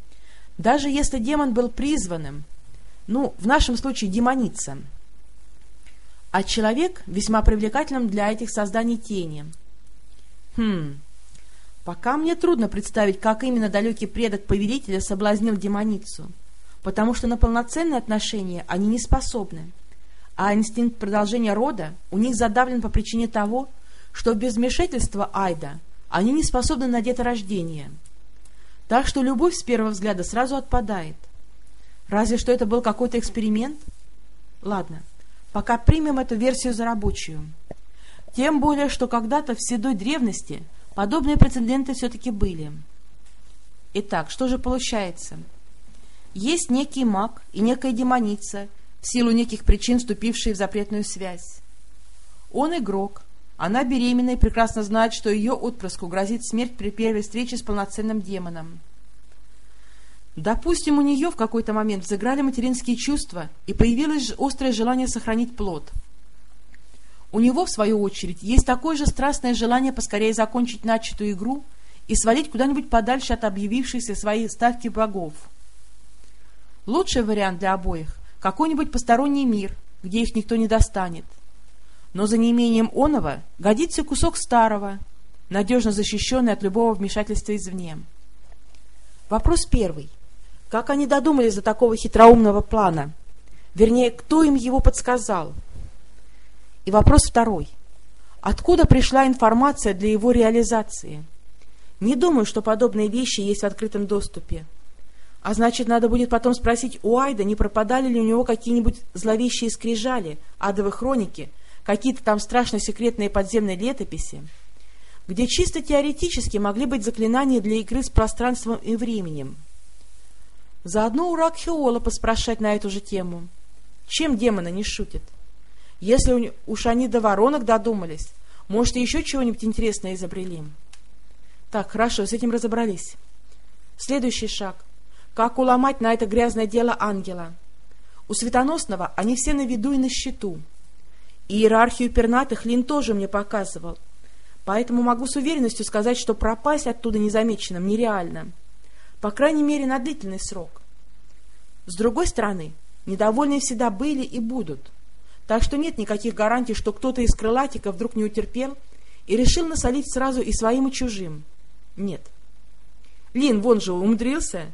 Даже если демон был призванным, ну, в нашем случае демоницем. А человек весьма привлекательным для этих созданий тени. Хм, пока мне трудно представить, как именно далекий предок повелителя соблазнил демоницу потому что на полноценные отношения они не способны, а инстинкт продолжения рода у них задавлен по причине того, что без вмешательства Айда они не способны на деторождение. Так что любовь с первого взгляда сразу отпадает. Разве что это был какой-то эксперимент? Ладно, пока примем эту версию за рабочую. Тем более, что когда-то в седой древности подобные прецеденты все-таки были. Итак, что же получается? — есть некий маг и некая демоница, в силу неких причин вступившие в запретную связь. Он игрок, она беременна и прекрасно знает, что ее отпрыску грозит смерть при первой встрече с полноценным демоном. Допустим, у нее в какой-то момент взыграли материнские чувства и появилось острое желание сохранить плод. У него, в свою очередь, есть такое же страстное желание поскорее закончить начатую игру и свалить куда-нибудь подальше от объявившихся своей ставки богов – Лучший вариант для обоих — какой-нибудь посторонний мир, где их никто не достанет. Но за неимением оного годится кусок старого, надежно защищенный от любого вмешательства извне. Вопрос первый. Как они додумались до такого хитроумного плана? Вернее, кто им его подсказал? И вопрос второй. Откуда пришла информация для его реализации? Не думаю, что подобные вещи есть в открытом доступе. А значит, надо будет потом спросить у Айда, не пропадали ли у него какие-нибудь зловещие скрижали, адовые хроники, какие-то там страшно секретные подземные летописи, где чисто теоретически могли быть заклинания для игры с пространством и временем. Заодно у Ракхеола поспрашать на эту же тему. Чем демоны не шутят? Если уж они до воронок додумались, может, еще чего-нибудь интересное изобрели. Так, хорошо, с этим разобрались. Следующий шаг — как уломать на это грязное дело ангела. У Светоносного они все на виду и на счету. Иерархию пернатых Лин тоже мне показывал. Поэтому могу с уверенностью сказать, что пропасть оттуда незамеченным нереально. По крайней мере, на длительный срок. С другой стороны, недовольные всегда были и будут. Так что нет никаких гарантий, что кто-то из крылатиков вдруг не утерпел и решил насолить сразу и своим, и чужим. Нет. Лин, вон же, умудрился.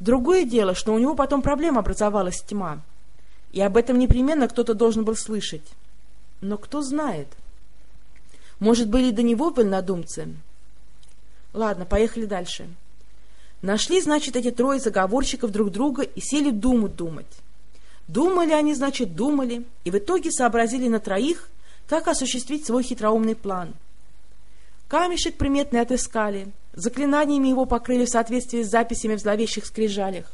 Другое дело, что у него потом проблема образовалась тьма. И об этом непременно кто-то должен был слышать. Но кто знает? Может, были до него вольнодумцы? Ладно, поехали дальше. Нашли, значит, эти трое заговорщиков друг друга и сели думать думать. Думали они, значит, думали, и в итоге сообразили на троих, как осуществить свой хитроумный план. Камешек приметный отыскали, заклинаниями его покрыли в соответствии с записями в зловещих скрижалях.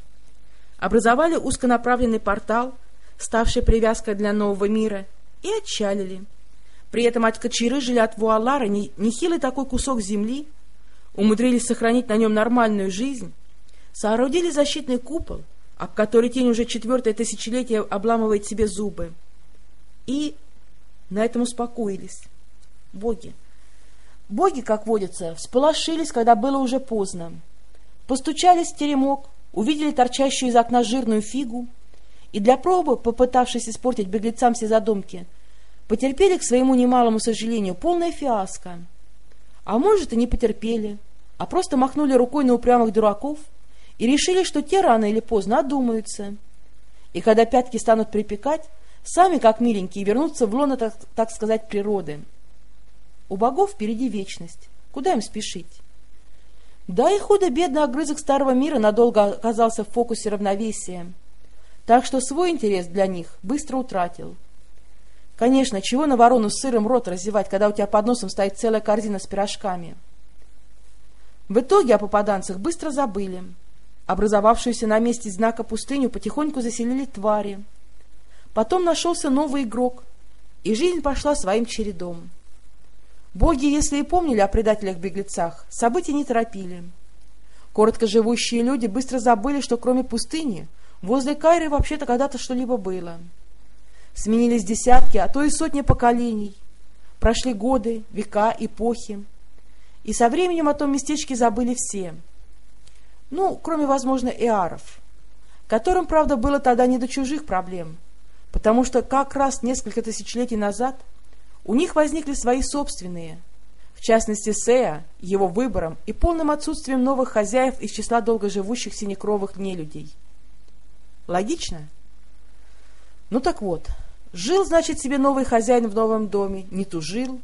Образовали узконаправленный портал, ставший привязкой для нового мира, и отчалили — при этом откочерыжили от Вуалара нехилый такой кусок земли, умудрились сохранить на нем нормальную жизнь, соорудили защитный купол, об который тень уже четвертое тысячелетие обламывает себе зубы. И на этом успокоились. Боги. Боги, как водится, всполошились, когда было уже поздно. Постучались в теремок, увидели торчащую из окна жирную фигу, и для пробы, попытавшись испортить беглецам все задумки, потерпели, к своему немалому сожалению, полное фиаско. А может, и не потерпели, а просто махнули рукой на упрямых дураков и решили, что те рано или поздно одумаются. И когда пятки станут припекать, сами, как миленькие, вернутся в лоно, так, так сказать, природы. У богов впереди вечность. Куда им спешить? Да и худо-бедно огрызок старого мира надолго оказался в фокусе равновесия. Так что свой интерес для них быстро утратил – Конечно, чего на ворону с сыром рот разевать, когда у тебя под носом стоит целая корзина с пирожками? В итоге о попаданцах быстро забыли. Образовавшуюся на месте знака пустыню потихоньку заселили твари. Потом нашелся новый игрок, и жизнь пошла своим чередом. Боги, если и помнили о предателях-беглецах, события не торопили. Коротко живущие люди быстро забыли, что кроме пустыни возле Кайры вообще-то когда-то что-либо было. Сменились десятки, а то и сотни поколений. Прошли годы, века, эпохи. И со временем о том местечке забыли все. Ну, кроме, возможно, эаров, которым, правда, было тогда не до чужих проблем, потому что как раз несколько тысячелетий назад у них возникли свои собственные, в частности Сея, его выбором и полным отсутствием новых хозяев из числа долгоживущих синекровых нелюдей. Логично? Ну так вот, Жил, значит, себе новый хозяин в новом доме, не тужил.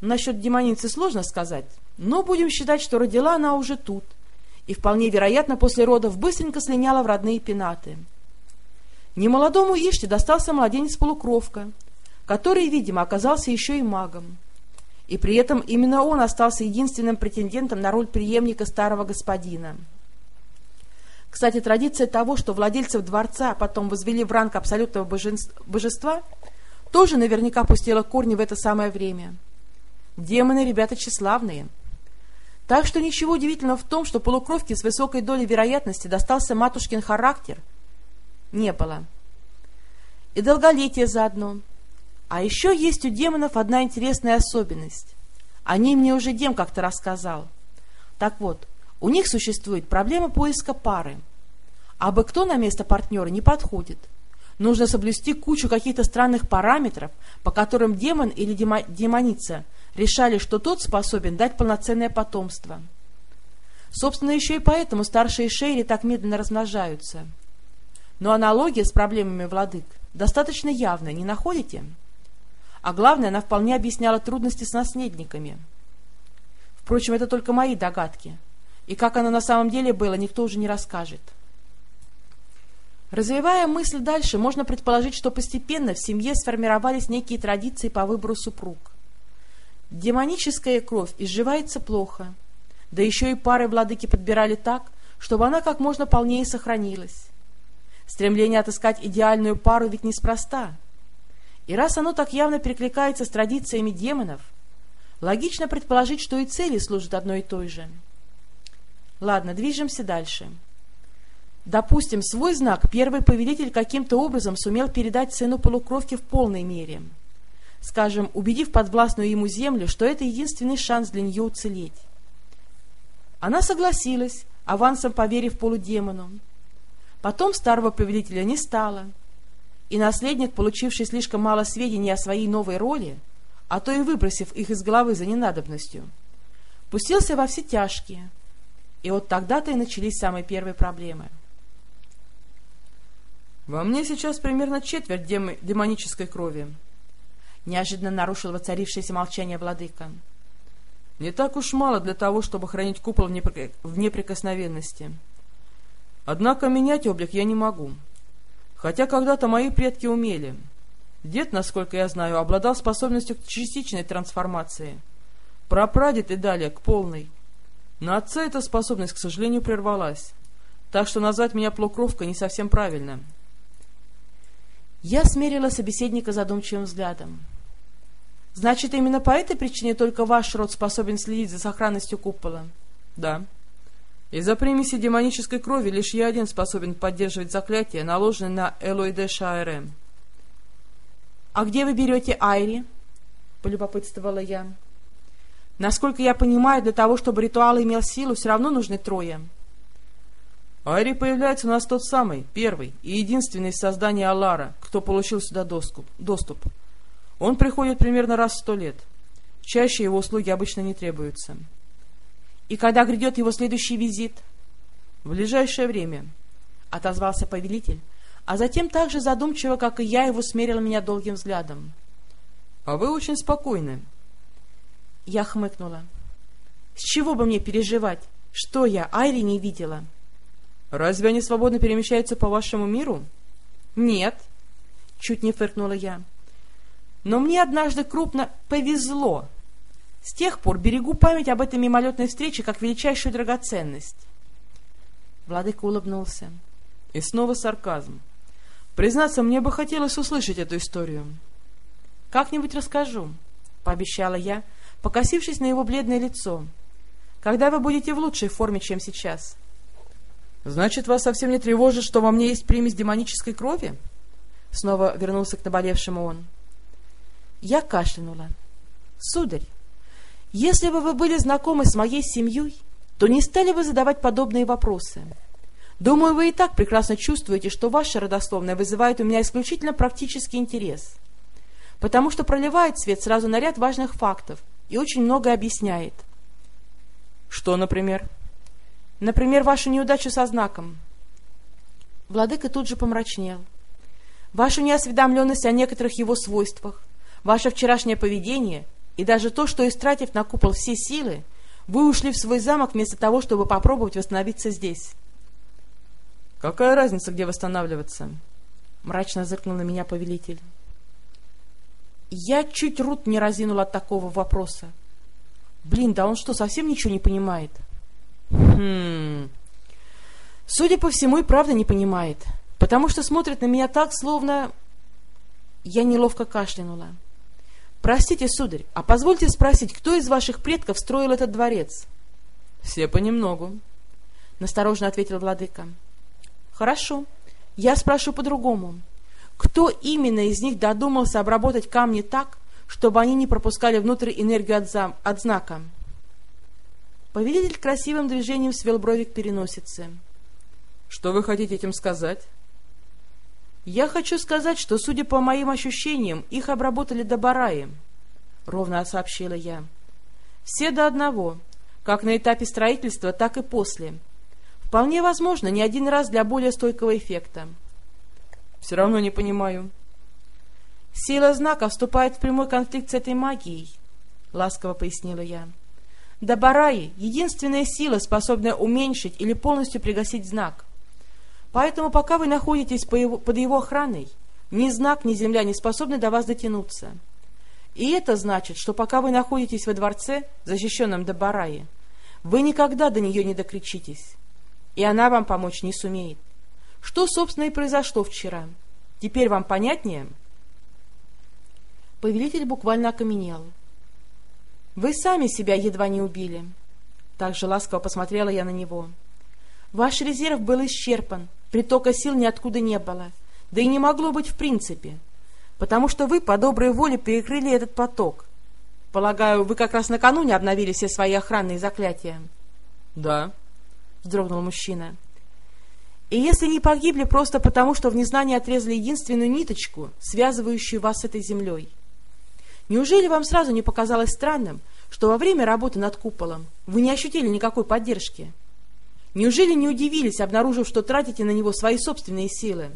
Насчет демоницы сложно сказать, но будем считать, что родила она уже тут, и вполне вероятно после родов быстренько слиняла в родные пенаты. Немолодому Иште достался младенец-полукровка, который, видимо, оказался еще и магом. И при этом именно он остался единственным претендентом на роль преемника старого господина. Кстати, традиция того, что владельцев дворца потом возвели в ранг абсолютного божества, тоже наверняка пустила корни в это самое время. Демоны ребята тщеславные. Так что ничего удивительного в том, что полукровке с высокой долей вероятности достался матушкин характер, не было. И долголетие заодно. А еще есть у демонов одна интересная особенность. О ней мне уже Дем как-то рассказал. Так вот, у них существует проблема поиска пары. А бы кто на место партнера не подходит. Нужно соблюсти кучу каких-то странных параметров, по которым демон или демоница решали, что тот способен дать полноценное потомство. Собственно, еще и поэтому старшие шейри так медленно размножаются. Но аналогия с проблемами владык достаточно явная, не находите? А главное, она вполне объясняла трудности с наследниками. Впрочем, это только мои догадки – и как оно на самом деле было, никто уже не расскажет. Развивая мысль дальше, можно предположить, что постепенно в семье сформировались некие традиции по выбору супруг. Демоническая кровь изживается плохо, да еще и пары владыки подбирали так, чтобы она как можно полнее сохранилась. Стремление отыскать идеальную пару ведь неспроста. И раз оно так явно перекликается с традициями демонов, логично предположить, что и цели служат одной и той же – Ладно, движемся дальше. Допустим, свой знак первый повелитель каким-то образом сумел передать сыну полукровки в полной мере. скажем, убедив подвластную ему землю, что это единственный шанс для нее уцелеть. Она согласилась, авансом поверив полудемону. Потом старого повелителя не стало, и наследник, получивший слишком мало сведений о своей новой роли, а то и выбросив их из головы за ненадобностью, пустился во все тяжкие, и вот тогда-то и начались самые первые проблемы. «Во мне сейчас примерно четверть дем демонической крови», — неожиданно нарушил воцарившееся молчание владыка. Не так уж мало для того, чтобы хранить купол в, неприк... в неприкосновенности. Однако менять облик я не могу. Хотя когда-то мои предки умели. Дед, насколько я знаю, обладал способностью к частичной трансформации. Прапрадед и далее к полной. На отца эта способность, к сожалению, прервалась. Так что назвать меня плокровкой не совсем правильно. Я смерила собеседника задумчивым взглядом. Значит, именно по этой причине только ваш род способен следить за сохранностью купола? Да. Из-за примеси демонической крови лишь я один способен поддерживать заклятие, наложенное на Элоиде Шаэре. А где вы берете Айри? Полюбопытствовала я. Насколько я понимаю, для того, чтобы ритуал имел силу, все равно нужны трое. Айри появляется у нас тот самый, первый и единственный из создания Алара, кто получил сюда доступ. доступ. Он приходит примерно раз в сто лет. Чаще его услуги обычно не требуются. И когда грядет его следующий визит? В ближайшее время, — отозвался повелитель, а затем так же задумчиво, как и я, его смерил меня долгим взглядом. — А вы очень спокойны. Я хмыкнула. — С чего бы мне переживать? Что я, Айри, не видела? — Разве они свободно перемещаются по вашему миру? — Нет, — чуть не фыркнула я. — но мне однажды крупно повезло. С тех пор берегу память об этой мимолетной встрече как величайшую драгоценность. Владыка улыбнулся. И снова сарказм. Признаться, мне бы хотелось услышать эту историю. «Как-нибудь расскажу», — пообещала я, покосившись на его бледное лицо. «Когда вы будете в лучшей форме, чем сейчас?» «Значит, вас совсем не тревожит, что во мне есть примесь демонической крови?» Снова вернулся к наболевшему он. Я кашлянула. «Сударь, если бы вы были знакомы с моей семьей, то не стали бы задавать подобные вопросы. Думаю, вы и так прекрасно чувствуете, что ваше родословное вызывает у меня исключительно практический интерес, потому что проливает свет сразу на ряд важных фактов и очень многое объясняет. Что, например? Например, вашу неудачу со знаком. Владыка тут же помрачнел. Вашу неосведомленность о некоторых его свойствах, Ваше вчерашнее поведение и даже то, что, истратив на купол все силы, вы ушли в свой замок вместо того, чтобы попробовать восстановиться здесь. — Какая разница, где восстанавливаться? — мрачно зыркнул на меня повелитель. Я чуть рот не разинула от такого вопроса. Блин, да он что, совсем ничего не понимает? Хм... Судя по всему, и правда не понимает, потому что смотрит на меня так, словно... Я неловко кашлянула. — «Простите, сударь, а позвольте спросить, кто из ваших предков строил этот дворец?» «Все понемногу», — насторожно ответил владыка. «Хорошо, я спрошу по-другому. Кто именно из них додумался обработать камни так, чтобы они не пропускали внутрь энергию от, зам... от знака?» Повелитель красивым движением свел брови к переносице. «Что вы хотите этим сказать?» Я хочу сказать, что, судя по моим ощущениям, их обработали до бараи, — ровно сообщила я. Все до одного, как на этапе строительства, так и после. Вполне возможно, не один раз для более стойкого эффекта. Все равно не понимаю. Сила знака вступает в прямой конфликт с этой магией, — ласково пояснила я. Добараи — единственная сила, способная уменьшить или полностью пригасить знак — Поэтому пока вы находитесь по его, под его охраной, ни знак, ни земля не способны до вас дотянуться. И это значит, что пока вы находитесь во дворце, защищенном до Бараи, вы никогда до нее не докричитесь, и она вам помочь не сумеет. Что, собственно, и произошло вчера. Теперь вам понятнее? Повелитель буквально окаменел. «Вы сами себя едва не убили». Так же ласково посмотрела я на него. «Ваш резерв был исчерпан, Притока сил ниоткуда не было, да и не могло быть в принципе. потому что вы по доброй воле перекрыли этот поток. Полагаю, вы как раз накануне обновили все свои охранные заклятия. — Да, — вздрогнул мужчина. — И если не погибли просто потому, что в незнании отрезали единственную ниточку, связывающую вас с этой землей, неужели вам сразу не показалось странным, что во время работы над куполом вы не ощутили никакой поддержки? Неужели не удивились, обнаружив, что тратите на него свои собственные силы?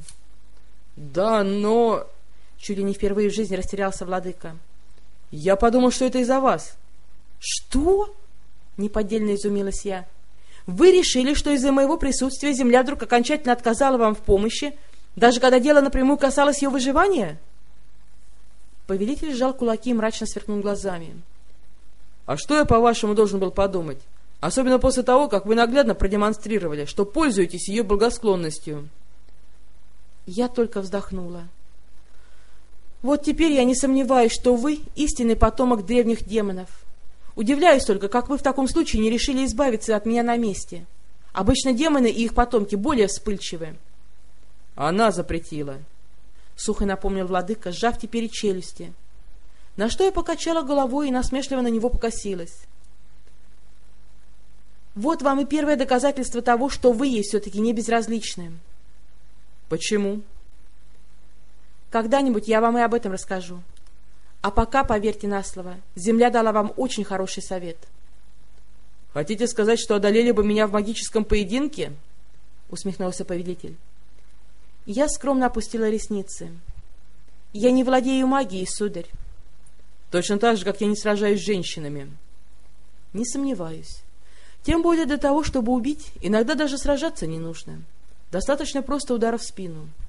— Да, но... Чуть ли не впервые в жизни растерялся владыка. — Я подумал, что это из-за вас. — Что? — неподдельно изумилась я. — Вы решили, что из-за моего присутствия земля вдруг окончательно отказала вам в помощи, даже когда дело напрямую касалось ее выживания? Повелитель сжал кулаки и мрачно сверкнул глазами. — А что я, по-вашему, должен был подумать? Особенно после того, как вы наглядно продемонстрировали, что пользуетесь ее благосклонностью. Я только вздохнула. — вот теперь я не сомневаюсь, что вы истинный потомок древних демонов. Удивляюсь только, как вы в таком случае не решили избавиться от меня на месте. Обычно демоны и их потомки более вспыльчивы. Она запретила. Сухо напомнил владыка, сжав теперь и челюсти. На что я покачала головой и насмешливо на него покосилась. Вот вам и первое доказательство того, что вы ей все-таки не безразличны. Почему? Когда-нибудь я вам и об этом расскажу. А пока, поверьте на слово, земля дала вам очень хороший совет. — Хотите сказать, что одолели бы меня в магическом поединке? — усмехнулся повелитель. Я скромно опустила ресницы. — Я не владею магией, сударь. — Точно так же, как я не сражаюсь с женщинами. — Не сомневаюсь. Тем более для того, чтобы убить, иногда даже сражаться не нужно. Достаточно просто удара в спину. —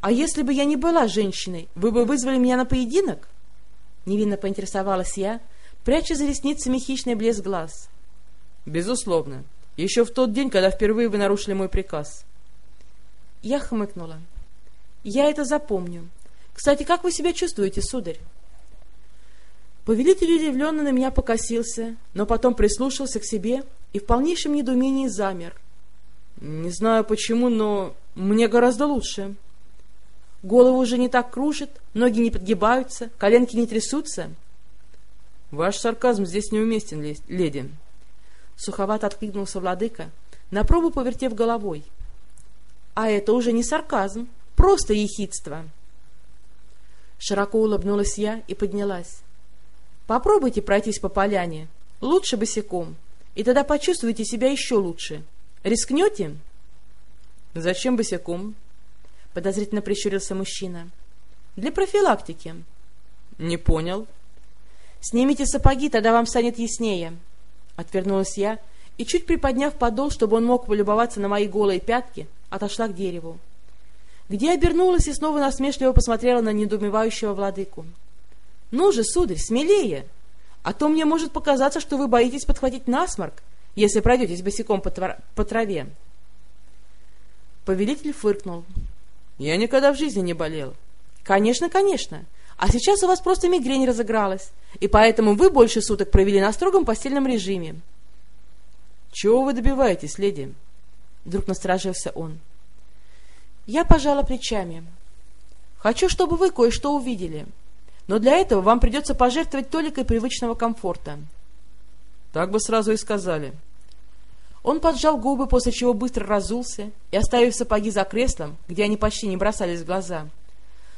«А если бы я не была женщиной, вы бы вызвали меня на поединок?» Невинно поинтересовалась я, пряча за ресницами хищный блеск глаз. «Безусловно. Еще в тот день, когда впервые вы нарушили мой приказ». Я хмыкнула. «Я это запомню. Кстати, как вы себя чувствуете, сударь?» Повелитель удивленно на меня покосился, но потом прислушался к себе и в полнейшем недоумении замер. «Не знаю почему, но мне гораздо лучше». Голову уже не так кружит, ноги не подгибаются, коленки не трясутся. — Ваш сарказм здесь неуместен, леди. Суховато откликнулся владыка, на пробу повертев головой. — А это уже не сарказм, просто ехидство. Широко улыбнулась я и поднялась. — Попробуйте пройтись по поляне, лучше босиком, и тогда почувствуете себя еще лучше. Рискнете? — Зачем босиком? — подозрительно прищурился мужчина. Для профилактики. Не понял. Снимите сапоги, тогда вам станет яснее. Отвернулась я и, чуть приподняв подол, чтобы он мог полюбоваться на мои голые пятки, отошла к дереву. Где обернулась и снова насмешливо посмотрела на недоумевающего владыку. — Ну же, сударь, смелее! А то мне может показаться, что вы боитесь подхватить насморк, если пройдетесь босиком по, по траве. Повелитель фыркнул. Я никогда в жизни не болел. Конечно, конечно. А сейчас у вас просто мигрень разыгралась, и поэтому вы больше суток провели на строгом постельном режиме. Чего вы добиваетесь, леди? Вдруг насторожился он. Я пожала плечами. Хочу, чтобы вы кое-что увидели. Но для этого вам придется пожертвовать толикой привычного комфорта. Так бы сразу и сказали. Он поджал губы, после чего быстро разулся и, оставив сапоги за креслом, где они почти не бросались в глаза,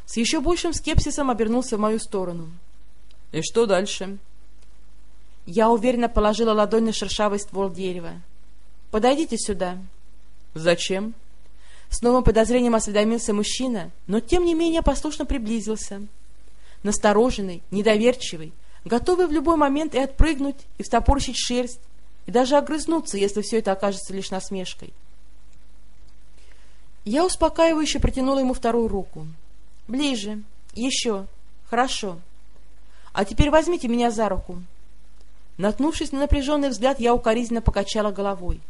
с еще большим скепсисом обернулся в мою сторону. — И что дальше? Я уверенно положила ладонь на шершавый ствол дерева. — Подойдите сюда. — Зачем? С новым подозрением осведомился мужчина, но тем не менее послушно приблизился. Настороженный, недоверчивый, готовый в любой момент и отпрыгнуть, и встопорщить шерсть, и даже огрызнуться, если все это окажется лишь насмешкой. Я успокаивающе протянула ему вторую руку. «Ближе. Еще. Хорошо. А теперь возьмите меня за руку». Наткнувшись на напряженный взгляд, я укоризненно покачала головой.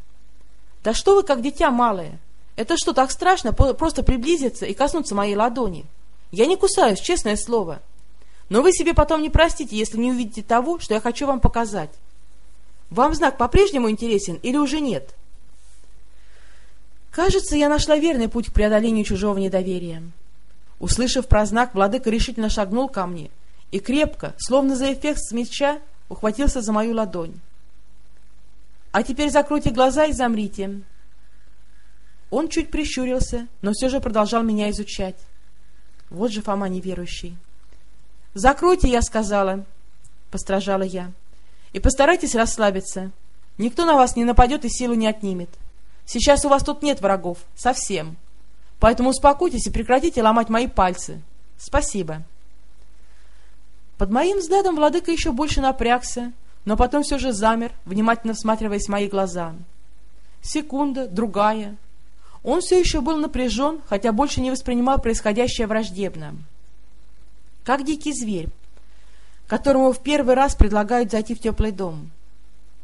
«Да что вы, как дитя малое! Это что, так страшно просто приблизиться и коснуться моей ладони? Я не кусаюсь, честное слово. Но вы себе потом не простите, если не увидите того, что я хочу вам показать. Вам знак по-прежнему интересен или уже нет? Кажется, я нашла верный путь к преодолению чужого недоверия. Услышав про знак, владыка решительно шагнул ко мне и крепко, словно за эффект с меча, ухватился за мою ладонь. «А теперь закройте глаза и замрите». Он чуть прищурился, но все же продолжал меня изучать. Вот же Фома неверующий. «Закройте, я сказала», — постражала я. «И постарайтесь расслабиться. Никто на вас не нападет и силу не отнимет. Сейчас у вас тут нет врагов. Совсем. Поэтому успокойтесь и прекратите ломать мои пальцы. Спасибо». Под моим взглядом владыка еще больше напрягся, но потом все же замер, внимательно всматриваясь в мои глаза. Секунда, другая. Он все еще был напряжен, хотя больше не воспринимал происходящее враждебно. Как дикий зверь, которому в первый раз предлагают зайти в теплый дом.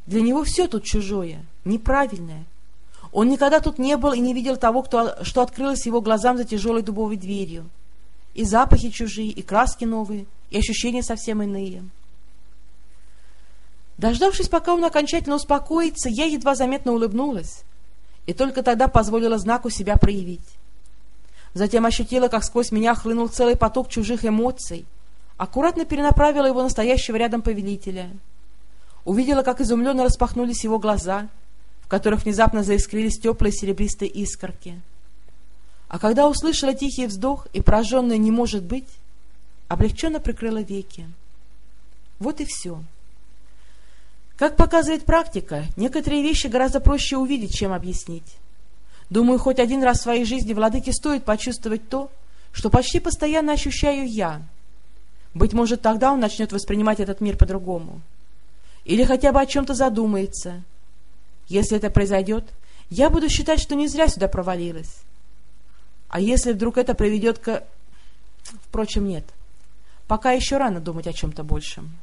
Для него все тут чужое, неправильное. Он никогда тут не был и не видел того, кто, что открылось его глазам за тяжелой дубовой дверью. И запахи чужие, и краски новые, и ощущения совсем иные. Дождавшись, пока он окончательно успокоится, я едва заметно улыбнулась и только тогда позволила знаку себя проявить. Затем ощутила, как сквозь меня хлынул целый поток чужих эмоций, аккуратно перенаправила его настоящего рядом повелителя. Увидела, как изумленно распахнулись его глаза, в которых внезапно заискрились теплые серебристые искорки. А когда услышала тихий вздох и пораженная «не может быть», облегченно прикрыла веки. Вот и все. Как показывает практика, некоторые вещи гораздо проще увидеть, чем объяснить. Думаю, хоть один раз в своей жизни владыке стоит почувствовать то, что почти постоянно ощущаю я. Быть может, тогда он начнет воспринимать этот мир по-другому. Или хотя бы о чем-то задумается. Если это произойдет, я буду считать, что не зря сюда провалилась. А если вдруг это приведет к... Впрочем, нет. Пока еще рано думать о чем-то большем.